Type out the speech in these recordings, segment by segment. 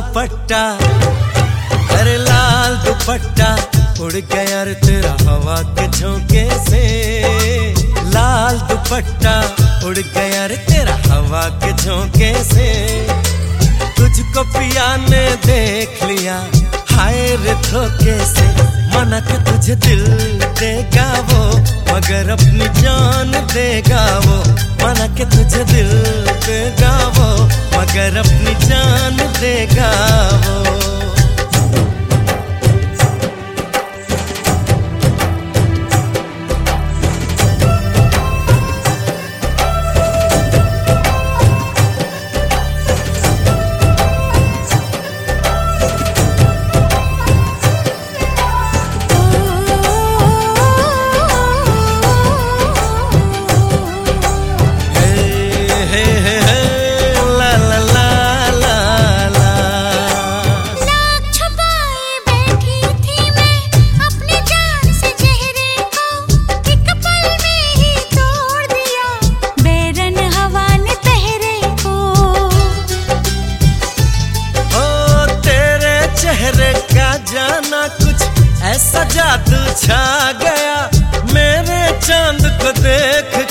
दुपट्टा अरे लाल दुपट्टा उड़ गया रे तेरा हवा के झोंके से। लाल दुपट्टा उड़ गया रे तेरा हवा के झोंके से। तुझको पिया ने देख लिया, हाय रे धोखे से। मना के तुझे दिल देगा वो, मगर अपनी जान देगा वो। मना के तुझे दिल देगा वो। मगर अपनी जान देगा वो।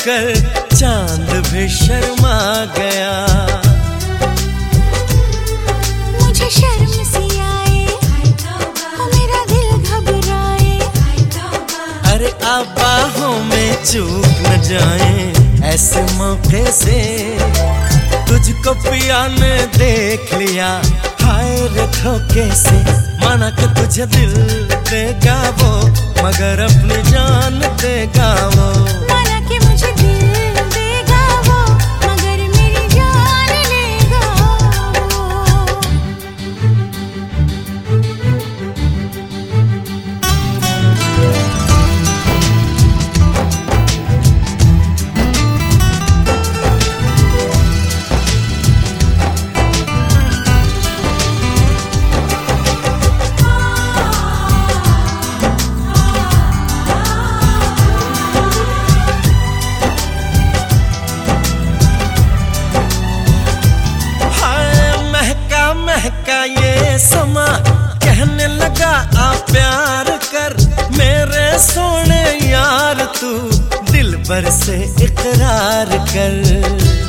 देख कर चाँद भी शर्मा गया। मुझे शर्म सी आए मेरा दिल घबराए। अरे आप बाहों में चूक न जाए ऐसे मौके से तुझको पिया ने देख लिया। हाय रे धोखे से माना कि तुझे दिल देगा वो मगर अपनी जान देगा वो। तू दिल भर से इकरार कर।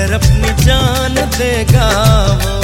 मगर अपनी जान देगा वो